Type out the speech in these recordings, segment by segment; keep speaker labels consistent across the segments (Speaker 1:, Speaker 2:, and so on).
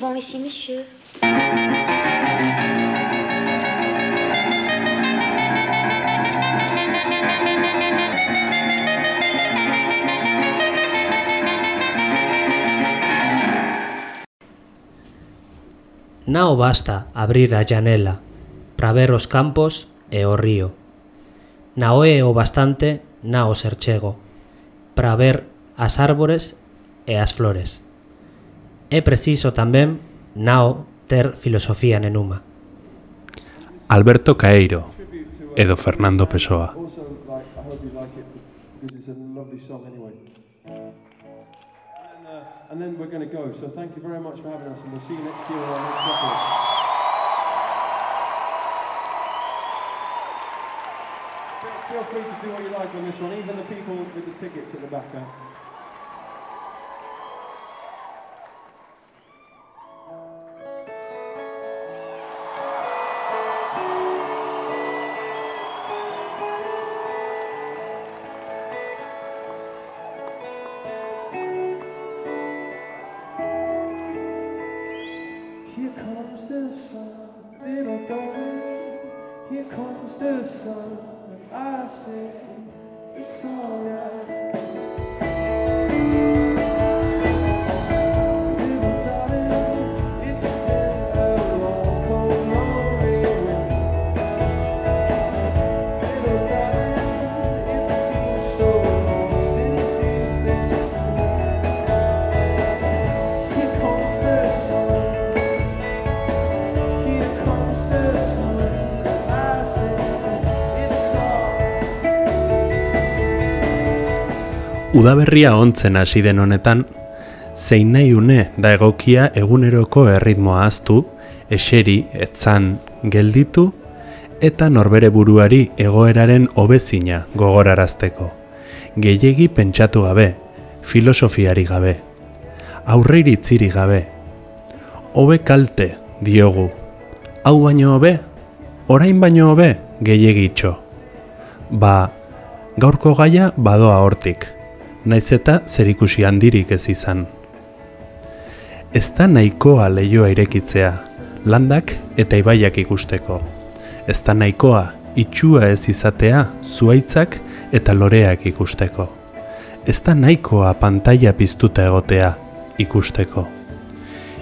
Speaker 1: devant ici, monsieur.
Speaker 2: Nao basta abrir a janela para ver os campos e o río. Naoe o bastante nao serchego para ver as árbores e as flores. É preciso tamén nao ter filosofía nenuma.
Speaker 3: Alberto Caeiro e do Fernando Pessoa.
Speaker 4: And then, we're going to go. So thank you very much for having us, and we'll see you next year on our next record. Feel- free to do what you like on this one, even the people with the tickets at the back. Uh, I say it's alright.
Speaker 3: Udaberria ontzen hasi den honetan, zein nahi une da egokia eguneroko erritmoa aztu, eseri, etzan, gelditu, eta norbere buruari egoeraren hobezina gogorarazteko. Gehiegi pentsatu gabe, filosofiari gabe, aurreiritziri gabe. Hobe kalte, diogu. Hau baino hobe, orain baino hobe, gehiegitxo. Ba, gaurko gaia badoa hortik, naiz eta zerikusi handirik ez izan. Ez da nahikoa leioa irekitzea, landak eta ibaiak ikusteko. Ez da nahikoa itxua ez izatea zuaitzak eta loreak ikusteko. Ez da nahikoa pantaila piztuta egotea ikusteko.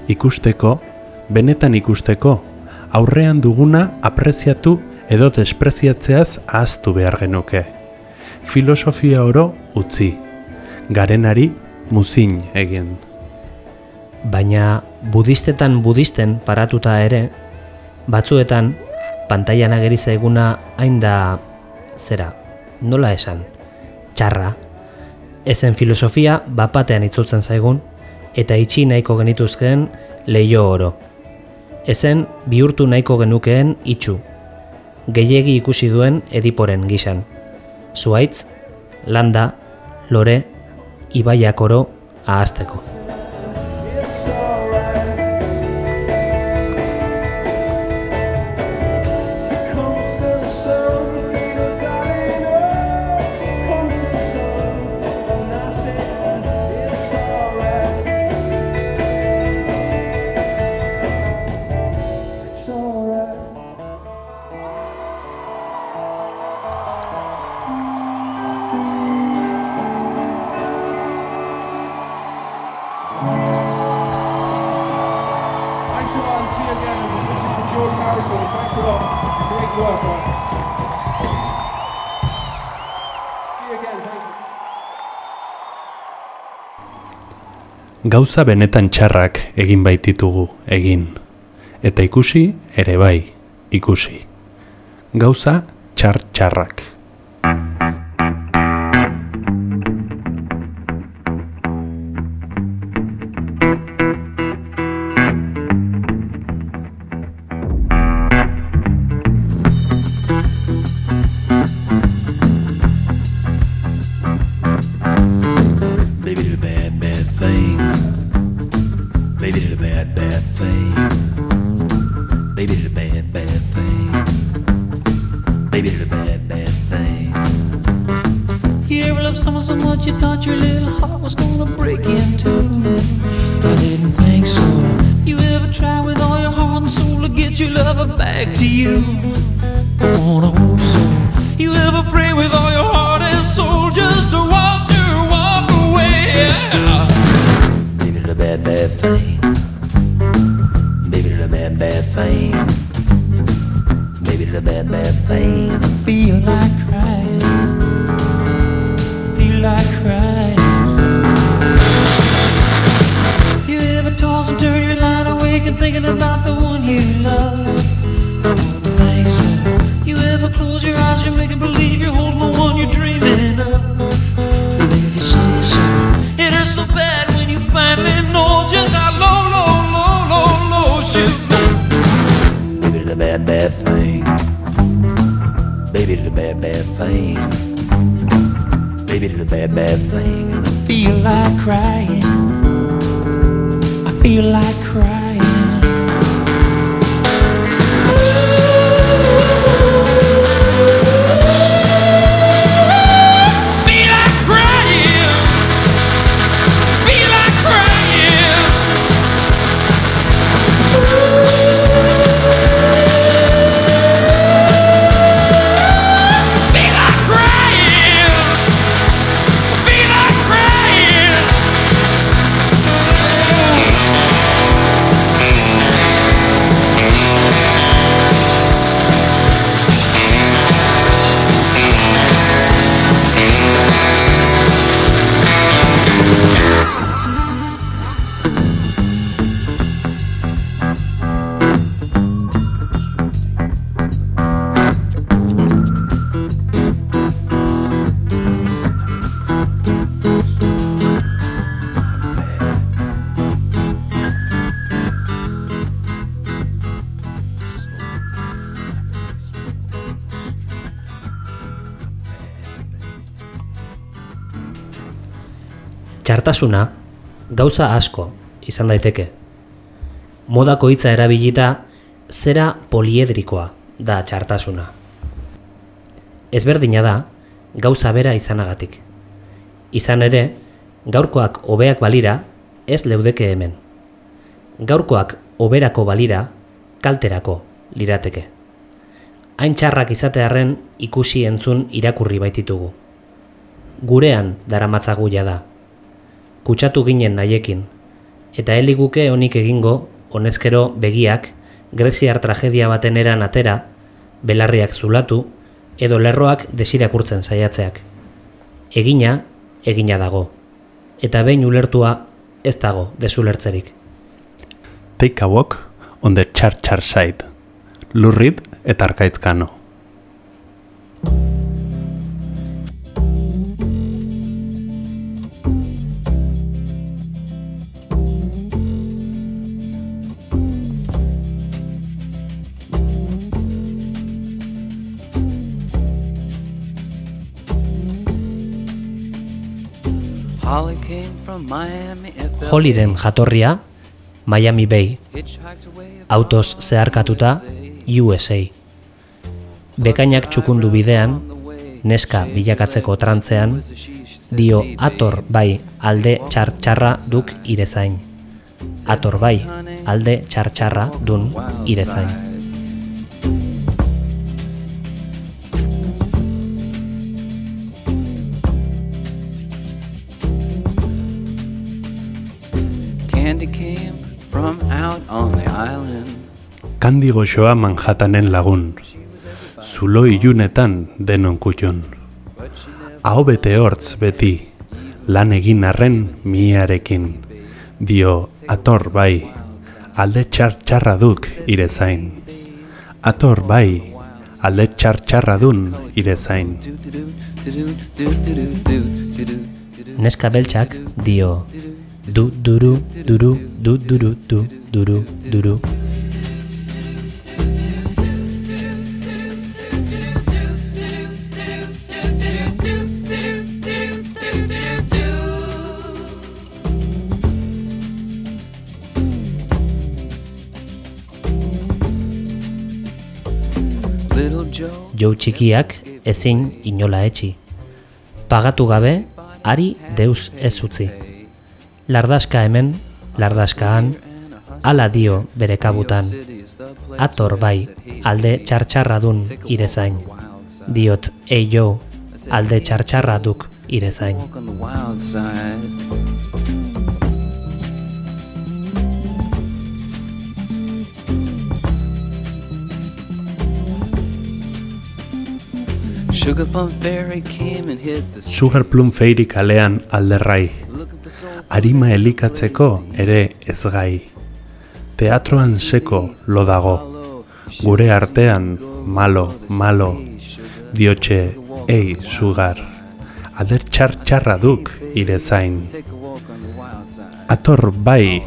Speaker 3: Ikusteko, benetan ikusteko, aurrean duguna apreziatu edo despreziatzeaz ahaztu behar genuke. Filosofia oro utzi, garenari muzin egin.
Speaker 2: Baina budistetan budisten paratuta ere, batzuetan pantailan ageri zaiguna hain da zera, nola esan, txarra, ezen filosofia bapatean itzultzen zaigun eta itxi nahiko genituzkeen leio oro. Ezen bihurtu nahiko genukeen itxu, gehiegi ikusi duen ediporen gisan. Zuaitz, landa, lore, ibaiak oro ahazteko.
Speaker 4: It's
Speaker 3: Gauza benetan txarrak egin baititugu egin. Eta ikusi ere bai, ikusi. Gauza txar txarrak.
Speaker 5: Feel like crying. I feel like crying.
Speaker 2: Txartasuna gauza asko izan daiteke. Modako hitza erabilita zera poliedrikoa da txartasuna. Ezberdina da gauza bera izanagatik. Izan ere, gaurkoak hobeak balira ez leudeke hemen. Gaurkoak hoberako balira kalterako lirateke. Hain txarrak izatearren ikusi entzun irakurri baititugu. Gurean daramatzagu da kutsatu ginen naiekin, eta heliguke honik egingo, honezkero begiak, greziar tragedia baten eran atera, belarriak zulatu, edo lerroak desirakurtzen saiatzeak. Egina, egina dago, eta behin ulertua ez dago desulertzerik.
Speaker 3: Take a walk on the char char side. Lurrit eta arkaitzkano.
Speaker 2: Holiren jatorria, Miami Bay, autoz zeharkatuta USA. Bekainak txukundu bidean, neska bilakatzeko trantzean, dio ator bai alde txartxarra duk irezain. Ator bai alde txartxarra dun irezain.
Speaker 1: Candy came from out on the island.
Speaker 3: Kandi goxoa Manhattanen lagun. Zulo ilunetan denon kutxon. Aho bete hortz beti, lan egin arren miarekin. Dio, ator bai, alde txar txarra duk irezain. Ator bai, alde txar txarra dun irezain.
Speaker 2: Neska beltzak dio du duru duru du duru du duru duru. Jou txikiak ezin inola etxi. Pagatu gabe, ari deus ez utzi. Lardaska hemen, lardaskaan, ala dio bere kabutan. Ator bai, alde txartxarradun irezain. Diot, ei jo, alde irezain.
Speaker 1: The wild side. Sugar Plum Fairy came and hit the
Speaker 3: Sugar Plum Fairy kalean alderrai. Arima elikatzeko ere ez gai. Teatroan seko lo dago, gure artean malo, malo, diotxe, ei, sugar. Ader txar txarra duk ire zain.
Speaker 1: Take a walk on the wild side.
Speaker 3: Ator bai,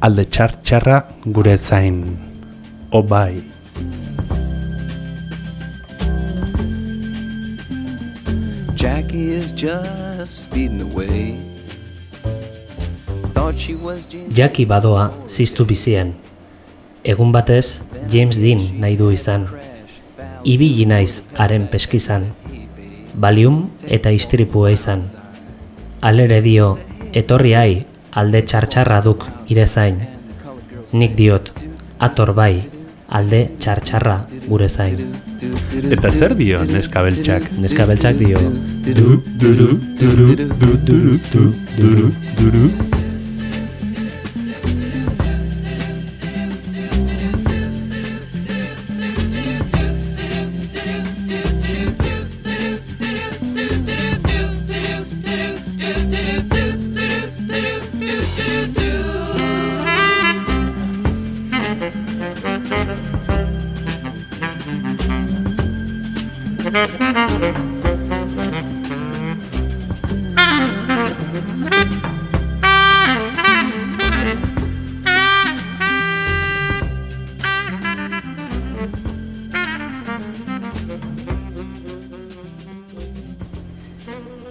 Speaker 3: alde txar txarra gure zain. O bai.
Speaker 1: Jackie is just speeding away.
Speaker 2: Jaki badoa ziztu bizien. Egun batez, James Dean nahi du izan. Ibili naiz haren peskizan. Balium eta istripua izan. Alere dio, etorri ai, alde txartxarra duk irezain. Nik diot, ator bai, alde txartxarra gure zain.
Speaker 3: Eta zer dio neskabeltxak?
Speaker 2: Neska beltzak dio,
Speaker 3: Du, duru, duru, du, duru, du, duru, duru.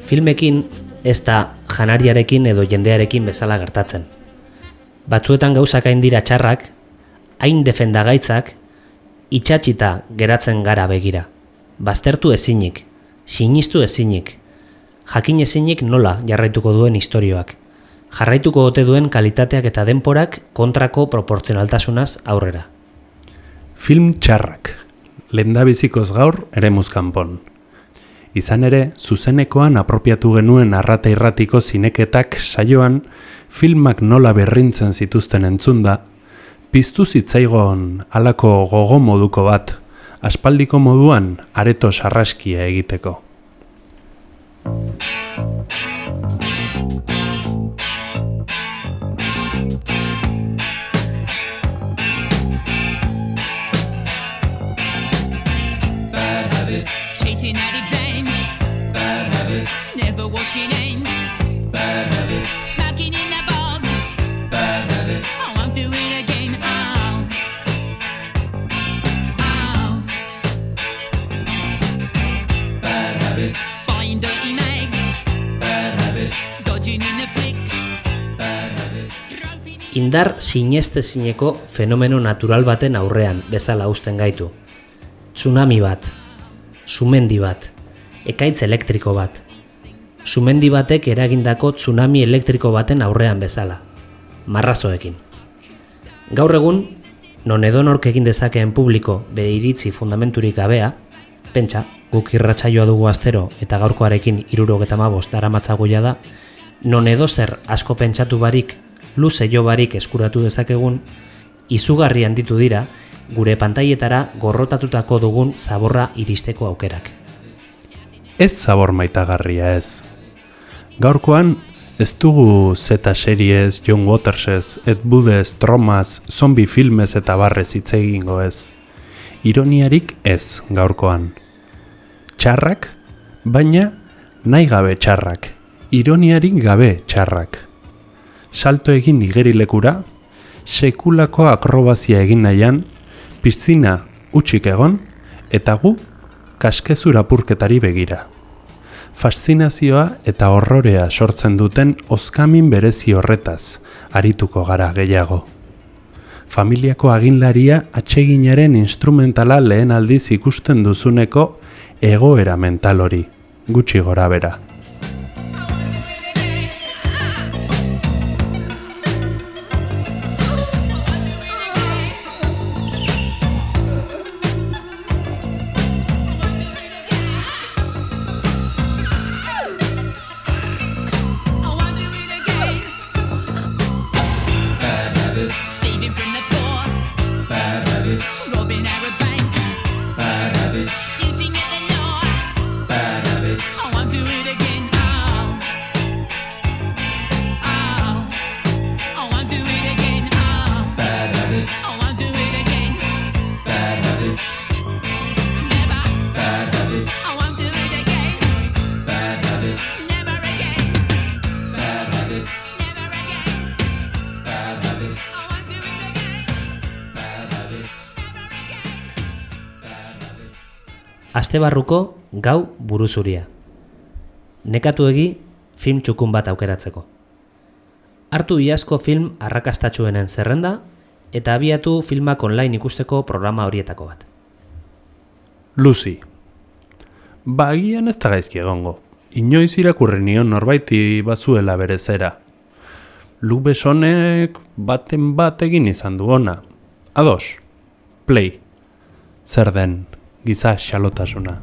Speaker 2: Filmekin ez da janariarekin edo jendearekin bezala gertatzen. Batzuetan gauzak hain dira txarrak, hain defendagaitzak, itxatxita geratzen gara begira. Baztertu ezinik, sinistu ezinik, jakin ezinik nola jarraituko duen istorioak, jarraituko ote duen kalitateak eta denporak kontrako proportzionaltasunaz aurrera.
Speaker 3: Film txarrak. Lendabizikoz gaur ere kanpon. Izan ere, zuzenekoan apropiatu genuen arrata irratiko zineketak saioan, filmak nola berrintzen zituzten entzunda, piztu zitzaigon halako gogo moduko bat, aspaldiko moduan areto sarraskia egiteko.
Speaker 6: Bad habits. Smoking in the box. Bad habits. I won't do it again. Oh. Oh. Bad habits. Buying dirty mags. Bad habits. Dodging in. Bad habits.
Speaker 2: Indar sinestezineko fenomeno natural baten aurrean bezala uzten gaitu. Tsunami bat, sumendi bat, ekaitz elektriko bat. Sumendi batek eragindako tsunami elektriko baten aurrean bezala, marrazoekin. Gaur egun, non edonork egin dezakeen publiko bere iritzi fundamenturik gabea, pentsa, guk irratsaioa dugu astero eta gaurkoarekin irurogeta mabost daramatzagu da, non edo zer asko pentsatu barik, luze jo barik eskuratu dezakegun, izugarri handitu dira, gure pantailetara gorrotatutako dugun zaborra iristeko aukerak.
Speaker 3: Ez zabor maitagarria ez. Gaurkoan, ez dugu zeta series, John Watersez, Ed Budez, Tromaz, zombi filmez eta barrez hitz egingo ez. Ironiarik ez gaurkoan. Txarrak, baina nahi gabe txarrak. Ironiarik gabe txarrak. Salto egin igerilekura, sekulako akrobazia egin nahian, pizzina utxik egon, eta gu kaskezura purketari begira. Faszinazioa eta horrorea sortzen duten ozkamin berezi horretaz, arituko gara gehiago. Familiako aginlaria atseginaren instrumentala lehen aldiz ikusten duzuneko egoera mental hori, gutxi gora bera.
Speaker 2: Astebarruko gau buruzuria. Nekatu egi film txukun bat aukeratzeko. Hartu iazko film arrakastatxuenen zerrenda eta abiatu filmak online ikusteko programa horietako bat.
Speaker 3: Lucy. Ba, ez da gaizki egongo. Inoiz irakurri nion norbaiti bazuela bere zera. Luke Besonek baten bat egin izan du ona. Ados. Play. Zer den giza xalotasuna.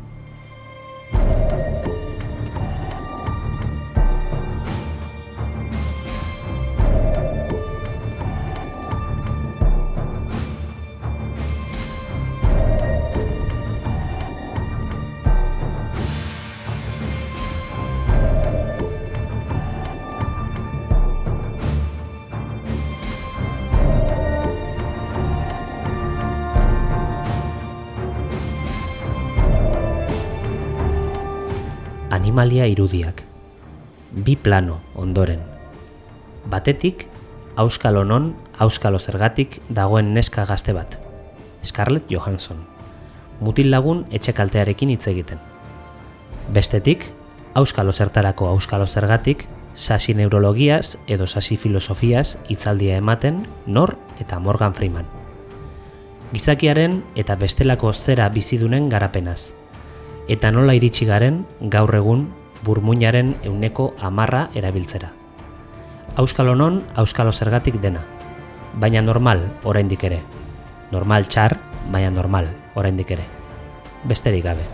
Speaker 2: Animalia irudiak. Bi plano ondoren. Batetik, auskalo non, auskalo zergatik dagoen neska gazte bat. Scarlett Johansson. Mutil lagun etxekaltearekin hitz egiten. Bestetik, auskalo zertarako auskalo zergatik, sasi neurologiaz edo sasi filosofiaz hitzaldia ematen Nor eta Morgan Freeman. Gizakiaren eta bestelako zera bizidunen garapenaz. Eta nola iritsi garen gaur egun burmuinaren euneko amarra erabiltzera. Auskalo non, auskalo zergatik dena. Baina normal, oraindik ere. Normal txar, baina normal, oraindik ere. Besterik gabe.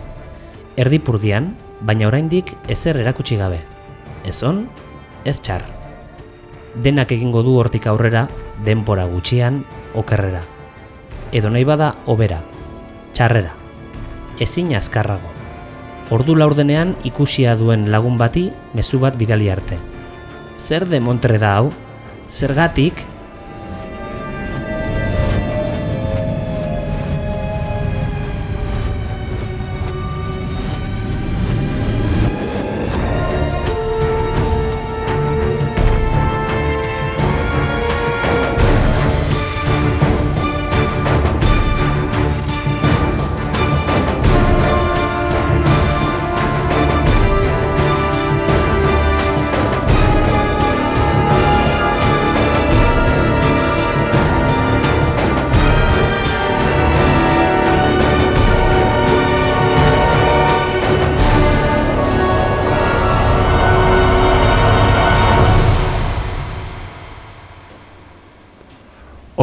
Speaker 2: Erdipurdian, baina oraindik ezer erakutsi gabe. Ez on, ez txar. Denak egingo du hortik aurrera, denbora gutxian, okerrera. Edo nahi bada, obera. Txarrera. Ezin azkarrago. Ordu laurdenean ikusia duen lagun bati mezu bat bidali arte. Zer de montre da hau? Zergatik?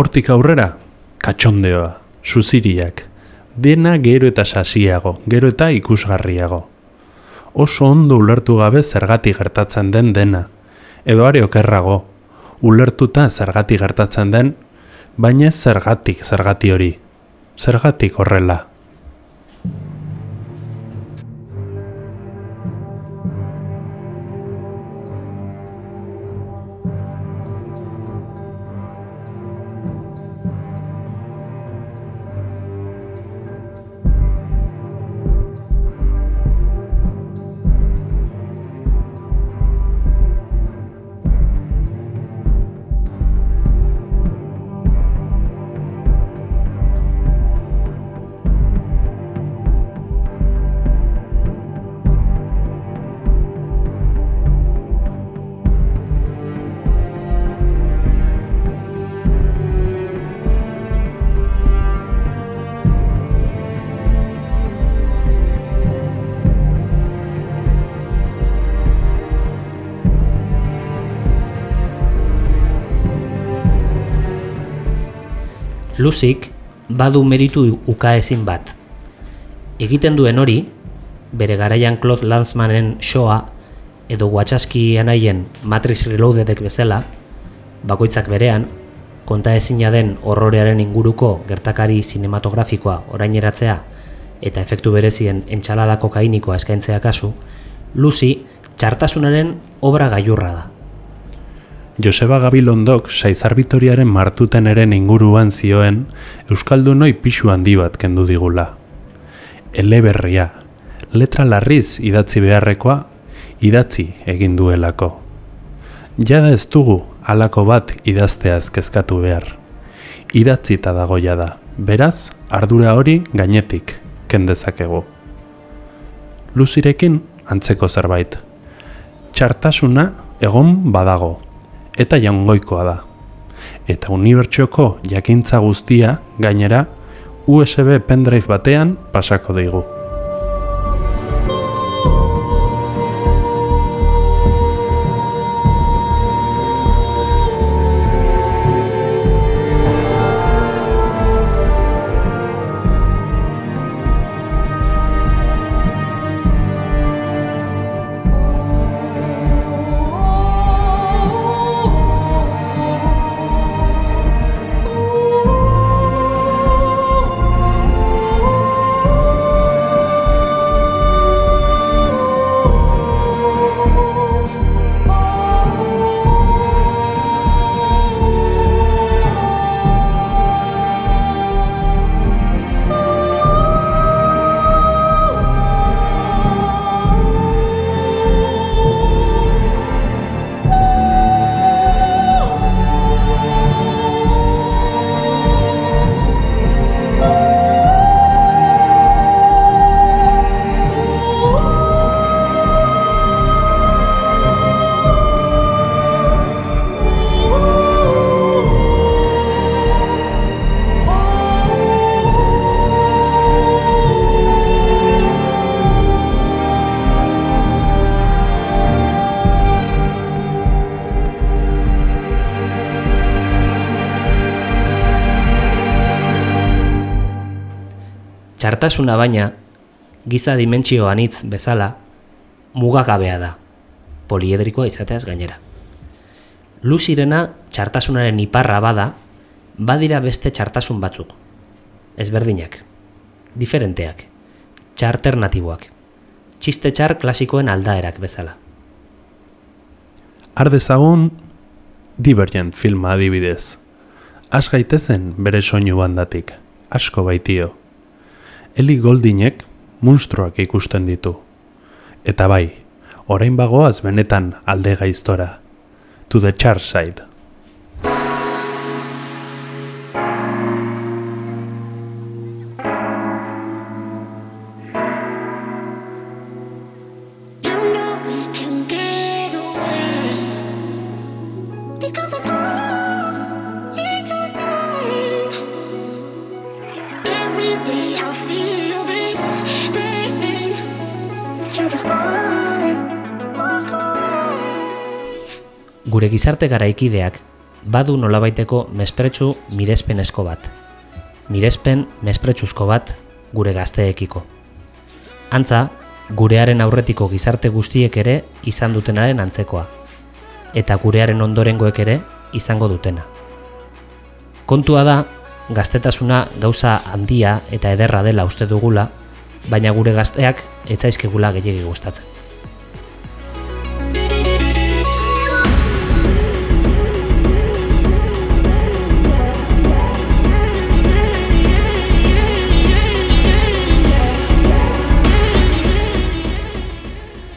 Speaker 3: Hortik aurrera, katxondeoa, suziriak, dena gero eta sasiago, gero eta ikusgarriago. Oso ondo ulertu gabe zergatik gertatzen den dena, edo are okerrago, ulertuta zergatik gertatzen den, baina zergatik zergati hori, zergatik horrela.
Speaker 2: Luzik badu meritu ukaezin bat. Egiten duen hori, bere garaian Claude Lanzmanen shoa edo Wachowski anaien Matrix Reloadedek bezala, bakoitzak berean, konta ezina den horrorearen inguruko gertakari sinematografikoa oraineratzea eta efektu berezien entxalada kokainikoa eskaintzea kasu, Lucy txartasunaren obra gailurra da.
Speaker 3: Joseba Gabilondok Saizar Vitoriaren martuteneren inguruan zioen Euskaldunoi pixu handi bat kendu digula. Eleberria, letra larriz idatzi beharrekoa, idatzi egin duelako. Jada ez dugu halako bat idazteaz kezkatu behar. Idatzita dago jada, beraz, ardura hori gainetik, kendezakegu. Luzirekin antzeko zerbait. Txartasuna egon badago, eta jangoikoa da. Eta unibertsioko jakintza guztia, gainera, USB pendrive batean pasako digu.
Speaker 2: Txartasuna baina, giza dimentsio anitz bezala, mugagabea da, poliedrikoa izateaz gainera. Luzirena txartasunaren iparra bada, badira beste txartasun batzuk. Ezberdinak, diferenteak, txarternatiboak, txiste txar klasikoen aldaerak bezala.
Speaker 3: Har dezagun Divergent filma adibidez. Has gaitezen bere soinu bandatik, asko baitio. Eli Goldinek munstruak ikusten ditu. Eta bai, orain bagoaz benetan alde gaiztora. To the char side.
Speaker 2: Gure gizarte garaikideak badu nolabaiteko mespretsu mirespenezko bat. Mirespen mespretsuzko bat gure gazteekiko. Antza, gurearen aurretiko gizarte guztiek ere izan dutenaren antzekoa. Eta gurearen ondorengoek ere izango dutena. Kontua da, gaztetasuna gauza handia eta ederra dela uste dugula, baina gure gazteak etzaizkigula gehiegi gustatzen.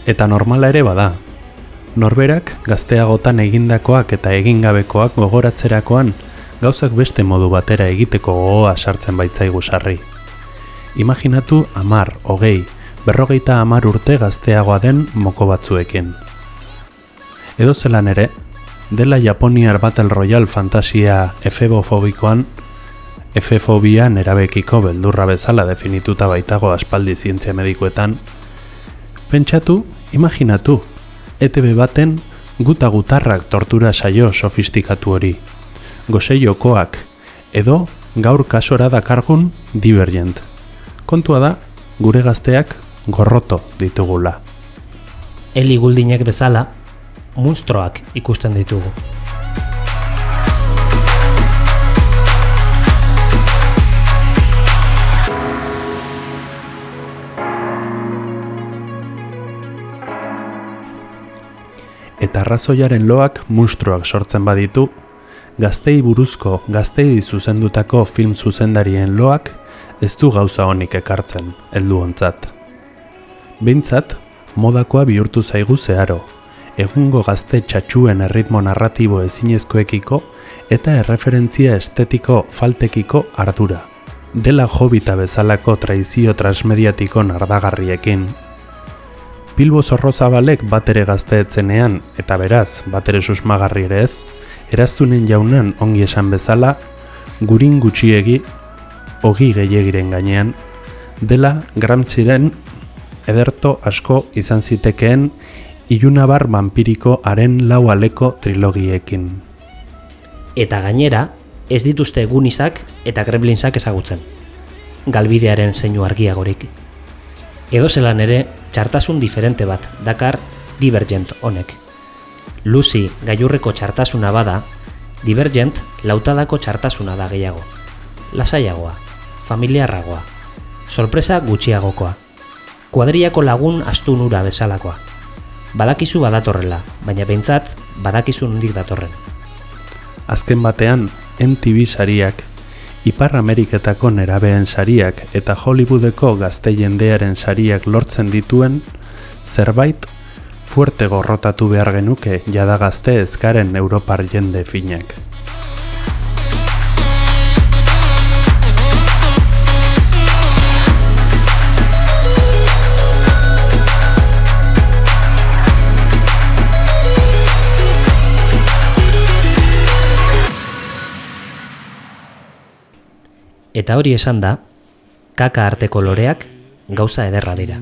Speaker 3: Eta normala ere bada. Norberak gazteagotan egindakoak eta egingabekoak gogoratzerakoan gauzak beste modu batera egiteko gogoa sartzen baitzaigu sarri. Imaginatu amar, hogei, berrogeita amar urte gazteagoa den moko batzuekin. Edo zelan ere, dela Japoniar Battle Royale fantasia efebofobikoan, efefobia nerabekiko beldurra bezala definituta baitago aspaldi zientzia medikuetan, Pentsatu, imaginatu, ETB baten guta gutarrak tortura saio sofistikatu hori. Gose jokoak, edo gaur kasora dakargun divergent. Kontua da, gure gazteak gorroto ditugula.
Speaker 2: Eli guldinek bezala, munstroak ikusten ditugu.
Speaker 3: Eta arrazoiaren loak munstroak sortzen baditu, gaztei buruzko gaztei zuzendutako film zuzendarien loak ez du gauza honik ekartzen, heldu ontzat. Behintzat, modakoa bihurtu zaigu zeharo, egungo gazte txatxuen erritmo narratibo ezinezkoekiko eta erreferentzia estetiko faltekiko ardura. Dela hobita bezalako traizio transmediatiko nardagarriekin, Bilbo Zorrozabalek batere gazteetzenean eta beraz batere susmagarri ere ez, eraztunen jaunan ongi esan bezala, gurin gutxiegi, ogi gehiagiren gainean, dela Gramsciren ederto asko izan zitekeen ilunabar vampiriko haren lau aleko trilogiekin.
Speaker 2: Eta gainera, ez dituzte egunizak eta gremlinsak ezagutzen. Galbidearen zeinu argiagorik. Edo zelan ere, txartasun diferente bat dakar Divergent honek. Lucy gailurreko txartasuna bada, Divergent lautadako txartasuna da gehiago. Lasaiagoa, familiarragoa, sorpresa gutxiagokoa, kuadriako lagun astunura bezalakoa. Badakizu badatorrela, baina behintzat badakizu nondik datorren.
Speaker 3: Azken batean, MTV sariak, Ipar Ameriketako nerabeen sariak eta Hollywoodeko gazte jendearen sariak lortzen dituen, zerbait fuerte gorrotatu behar genuke jada gazte ezkaren Europar jende finak.
Speaker 2: Eta hori esan da, kaka arteko loreak gauza ederra dira.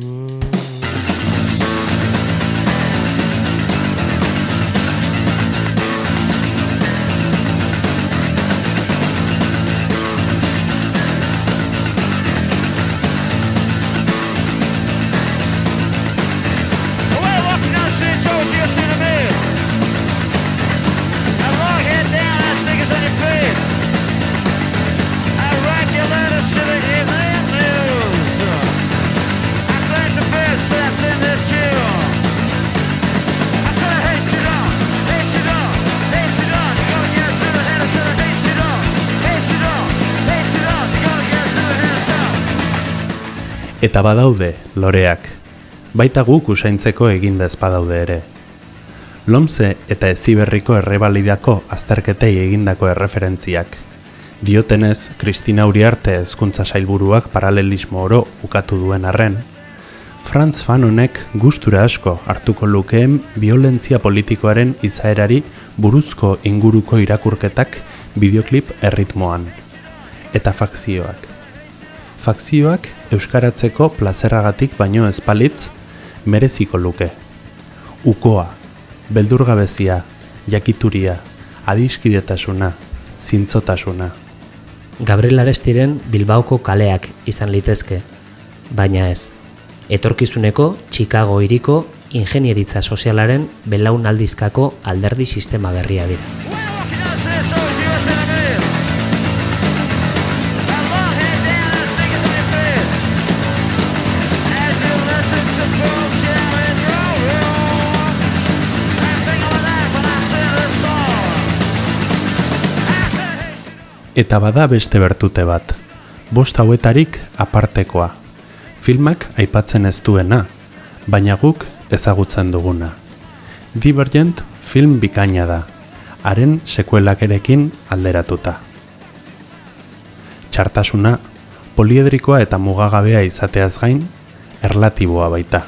Speaker 3: Eta badaude, loreak, baita guk usaintzeko eginda ez badaude ere. Lomze eta eziberriko errebalidako azterketei egindako erreferentziak. Diotenez, Kristina Uriarte hezkuntza sailburuak paralelismo oro ukatu duen arren, Franz Fanonek gustura asko hartuko lukeen violentzia politikoaren izaerari buruzko inguruko irakurketak bideoklip erritmoan. Eta fakzioak. Fakzioak euskaratzeko plazerragatik baino ezpalitz mereziko luke. Ukoa, beldurgabezia, jakituria, adiskidetasuna, zintzotasuna.
Speaker 2: Gabriel Arestiren Bilbaoko kaleak izan litezke, baina ez. Etorkizuneko Chicago hiriko ingenieritza sozialaren belaunaldizkako alderdi sistema berria dira.
Speaker 3: Eta bada beste bertute bat. Bost hauetarik apartekoa. Filmak aipatzen ez duena, baina guk ezagutzen duguna. Divergent film bikaina da, haren sekuelakerekin alderatuta. Txartasuna, poliedrikoa eta mugagabea izateaz gain, erlatiboa baita.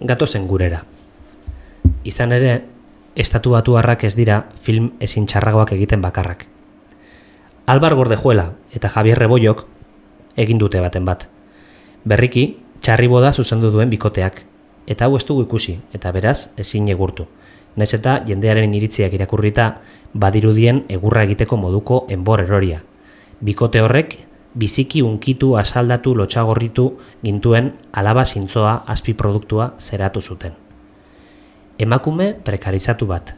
Speaker 2: Gatozen gurera. Izan ere, estatu batuarrak ez dira film ezin txarragoak egiten bakarrak. Albar Gordejuela eta Javier Rebollok egin dute baten bat. Berriki, txarriboda zuzendu duen bikoteak, eta hau ez dugu ikusi, eta beraz ezin egurtu. Naiz eta jendearen iritziak irakurrita badirudien egurra egiteko moduko enbor eroria. Bikote horrek biziki unkitu asaldatu lotxagorritu gintuen alaba zintzoa azpiproduktua zeratu zuten. Emakume prekarizatu bat,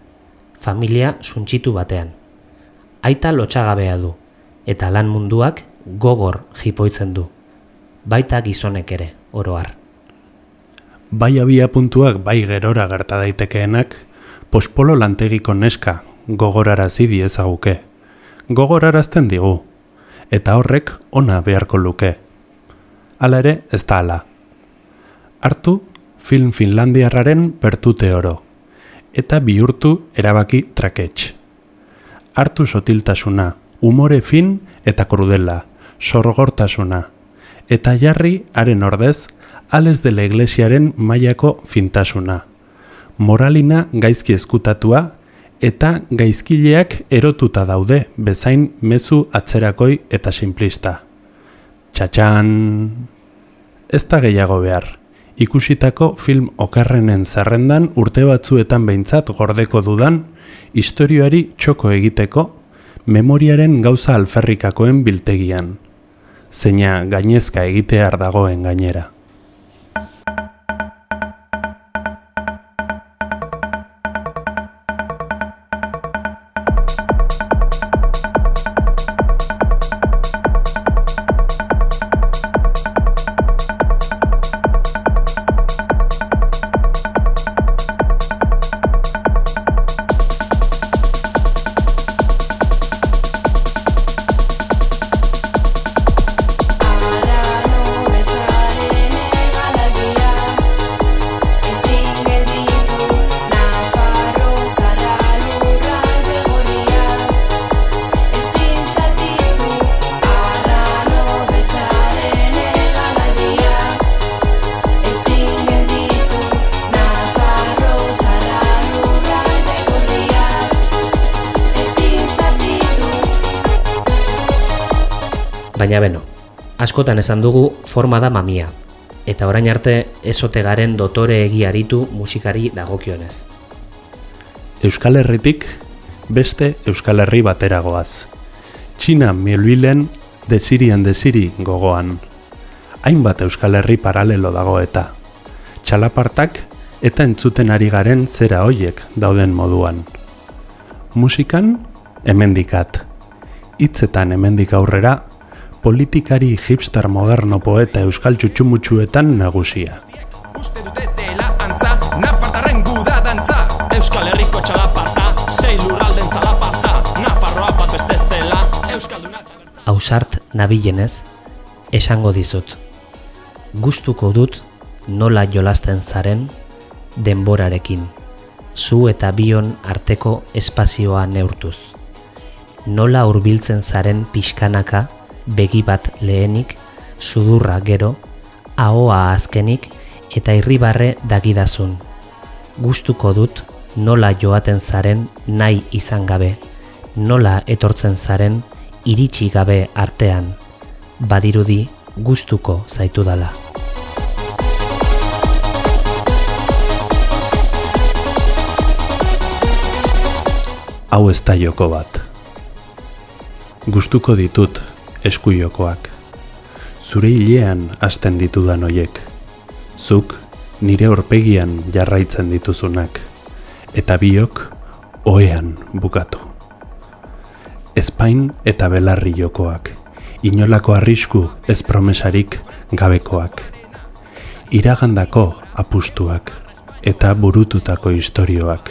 Speaker 2: familia suntsitu batean. Aita lotxagabea du, eta lan munduak gogor jipoitzen du. Baita gizonek ere, oroar.
Speaker 3: Bai abia puntuak bai gerora gerta daitekeenak, pospolo lantegiko neska gogorarazi diezaguke. Gogorarazten digu, eta horrek ona beharko luke. Hala ere, ez da hala. Hartu film finlandiarraren bertute oro, eta bihurtu erabaki traketx. Hartu sotiltasuna, umore fin eta krudela, sorgortasuna, eta jarri haren ordez, ales de la iglesiaren mailako fintasuna. Moralina gaizki ezkutatua eta gaizkileak erotuta daude bezain mezu atzerakoi eta simplista. Txatxan... Ez da gehiago behar. Ikusitako film okarrenen zerrendan urte batzuetan behintzat gordeko dudan, historioari txoko egiteko, memoriaren gauza alferrikakoen biltegian. Zeina gainezka egitear dagoen gainera.
Speaker 2: Askotan esan dugu forma da mamia, eta orain arte ezote garen dotore egiaritu musikari dagokionez.
Speaker 3: Euskal Herritik beste Euskal Herri bateragoaz. Txina milbilen dezirien deziri gogoan. Hainbat Euskal Herri paralelo dago eta. Txalapartak eta entzuten ari garen zera hoiek dauden moduan. Musikan, hemendikat. Hitzetan hemendik aurrera, politikari hipster moderno poeta euskal txutxumutxuetan nagusia.
Speaker 7: Uste dute dela antza, nafartarren guda dantza Euskal Herriko txalaparta, sei lurralden zalaparta Nafarroa bat beste ez dela, Euskalduna
Speaker 2: Ausart nabilenez, esango dizut. Gustuko dut nola jolasten zaren denborarekin, zu eta bion arteko espazioa neurtuz. Nola hurbiltzen zaren pixkanaka begi bat lehenik, sudurra gero, ahoa azkenik eta irribarre dagidazun. Gustuko dut nola joaten zaren nahi izan gabe, nola etortzen zaren iritsi gabe artean, badirudi gustuko zaitudala.
Speaker 3: Hau ez da joko bat. Gustuko ditut eskujokoak. Zure hilean hasten ditudan hoiek. Zuk nire horpegian jarraitzen dituzunak. Eta biok oean bukatu. Ezpain eta belarri jokoak. Inolako arrisku ez promesarik gabekoak. Iragandako apustuak eta burututako istorioak.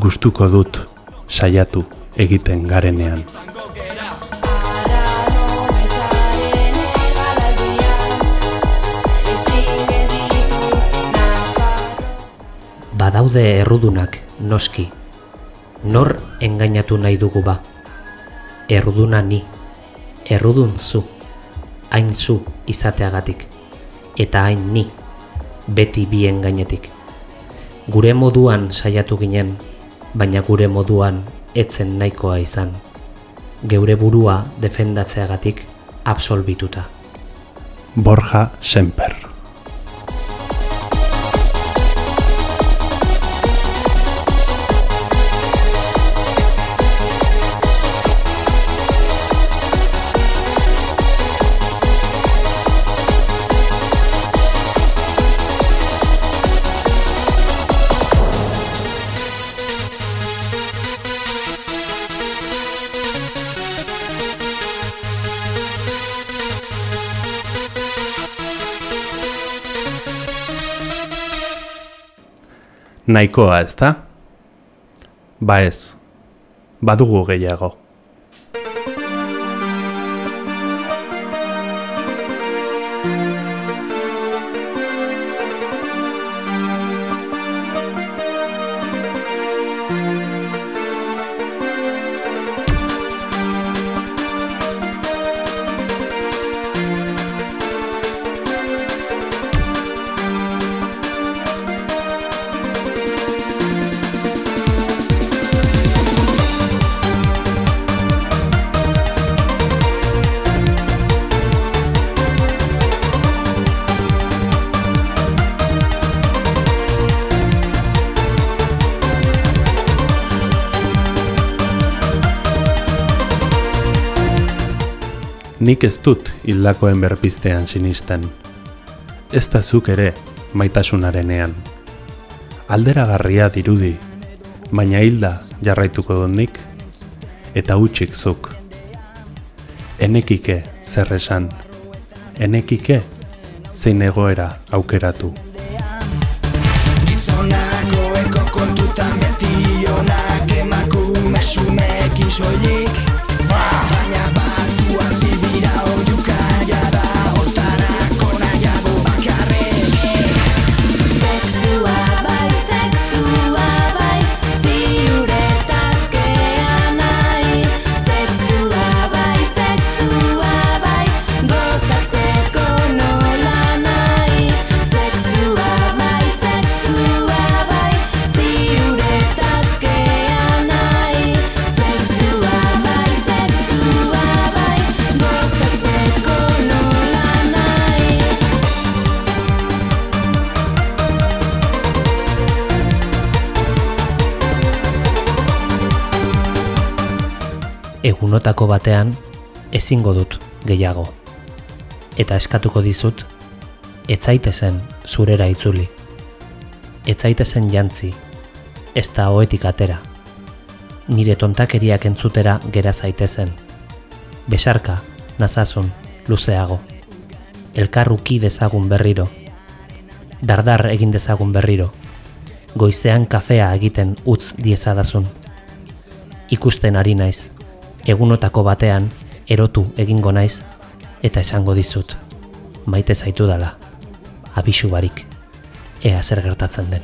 Speaker 3: Gustuko dut saiatu egiten garenean.
Speaker 2: Badaude errudunak, noski. Nor engainatu nahi dugu ba. Erruduna ni. Errudun zu. Hain zu izateagatik. Eta hain ni. beti bien gainetik. Gure moduan saiatu ginen, baina gure moduan etzen nahikoa izan. Geure burua defendatzeagatik absolbituta.
Speaker 3: Borja Semper. Nahikoa ez da? Ba ez, badugu gehiago. Nik ez dut hildakoen berpiztean sinisten. Ez da zuk ere maitasunarenean. Alderagarria dirudi, baina hilda jarraituko dut nik, eta utxik zuk. Enekike zer esan, enekike zein egoera aukeratu.
Speaker 8: Gizonakoeko kontutan beti onak emakume xumeekin soilik
Speaker 2: Egunotako batean ezingo dut gehiago. Eta eskatuko dizut, etzaitezen zurera itzuli. Etzaitezen jantzi, ez da oetik atera. Nire tontakeriak entzutera gera zaitezen. Besarka, nazazun, luzeago. Elkarruki dezagun berriro. Dardar egin dezagun berriro. Goizean kafea egiten utz diezadazun. Ikusten ari naiz, egunotako batean erotu egingo naiz eta esango dizut maite zaitu dala abisu barik ea zer gertatzen den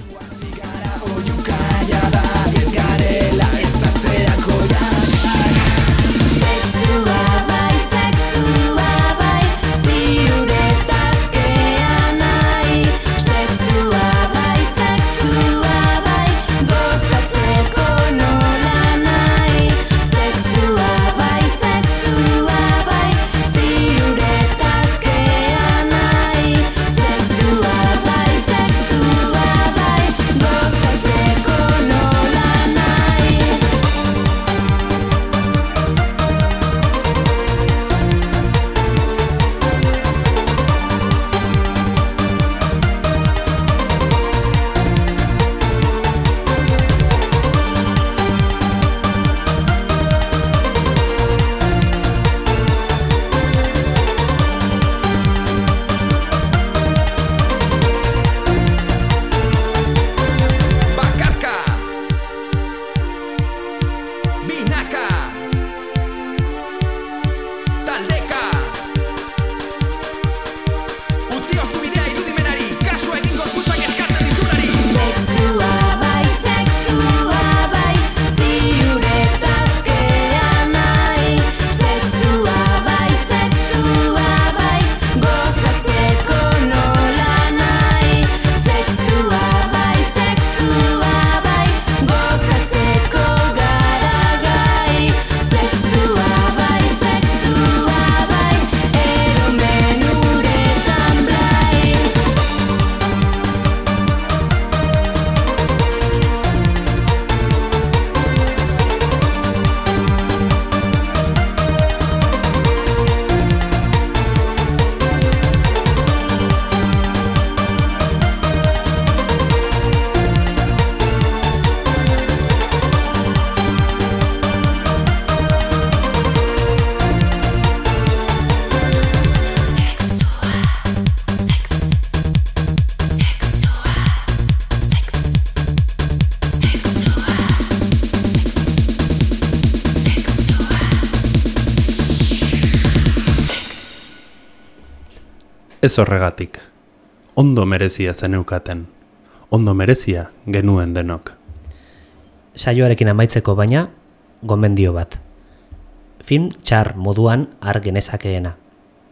Speaker 3: Ez horregatik. Ondo merezia zeneukaten. Ondo merezia genuen denok.
Speaker 2: Saioarekin amaitzeko baina, gomendio bat. Film txar moduan har genezakeena.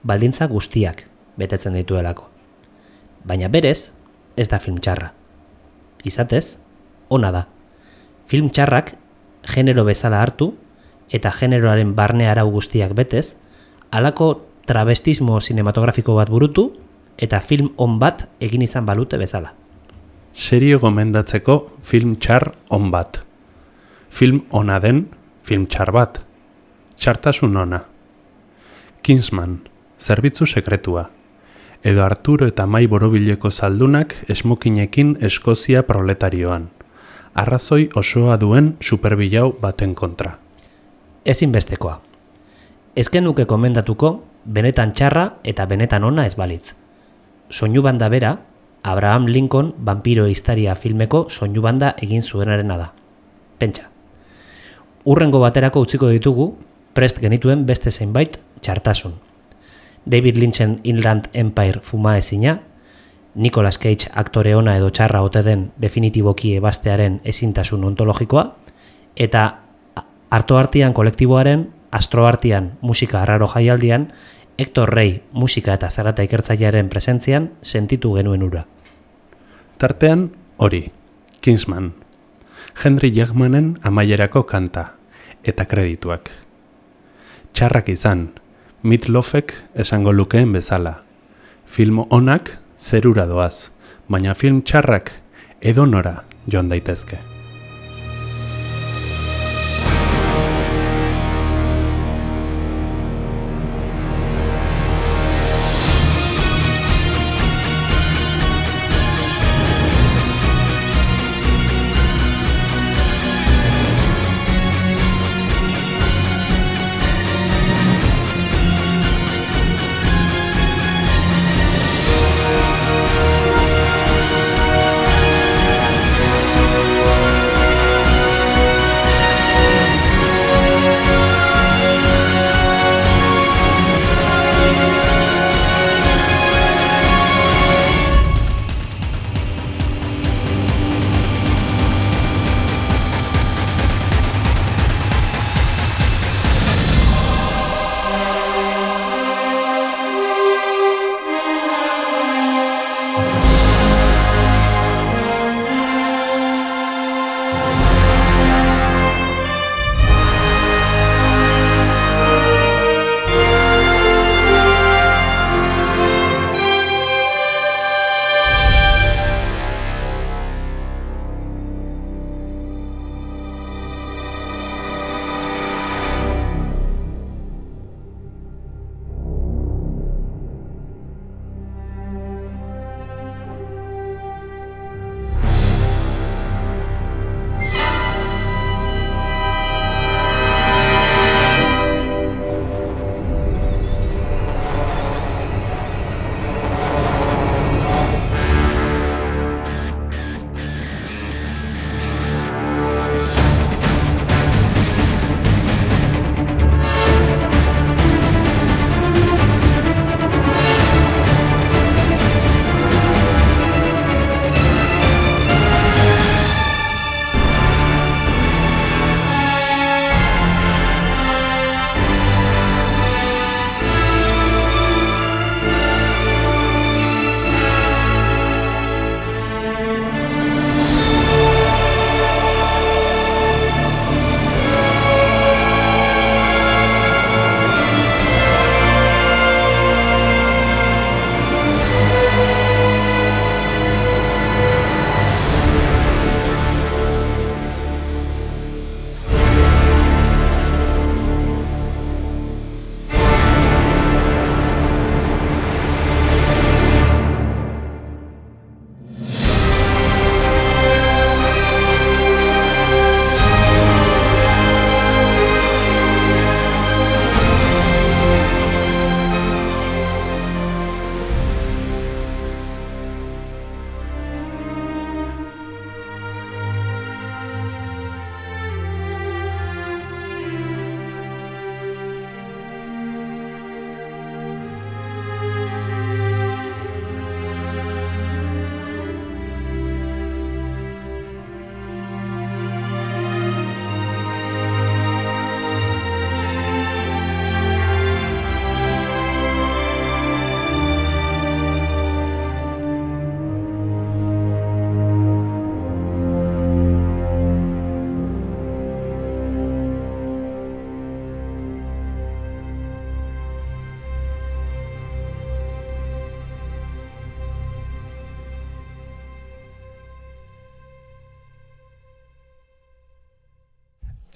Speaker 2: Baldintza guztiak betetzen dituelako. Baina berez, ez da film txarra. Izatez, ona da. Film txarrak genero bezala hartu eta generoaren barne arau guztiak betez, halako travestismo sinematografiko bat burutu eta film on bat egin izan balute bezala.
Speaker 3: Serio gomendatzeko film txar on bat. Film ona den film txar bat. Txartasun ona. Kingsman, zerbitzu sekretua. Edo Arturo eta Mai Borobileko zaldunak esmokinekin Eskozia proletarioan. Arrazoi osoa duen superbilau baten kontra.
Speaker 2: Ezinbestekoa. Ezken nuke komendatuko benetan txarra eta benetan ona ez balitz. Soinu banda bera, Abraham Lincoln vampiro historia filmeko soinu banda egin zuenarena da. Pentsa. Urrengo baterako utziko ditugu, prest genituen beste zenbait txartasun. David Lynchen Inland Empire fuma ezina, Nicolas Cage aktore ona edo txarra ote den definitiboki ebastearen ezintasun ontologikoa, eta artoartian kolektiboaren, astroartian musika arraro jaialdian, Hector Rey musika eta zarata ikertzailearen presentzian sentitu genuen ura.
Speaker 3: Tartean, hori, Kingsman. Henry Jackmanen amaierako kanta, eta kredituak. Txarrak izan, Meatloafek esango lukeen bezala. Film onak zerura doaz, baina film txarrak edonora joan daitezke.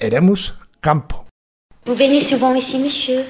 Speaker 9: Eremuz kanpo.
Speaker 10: Vous venez souvent ici, monsieur?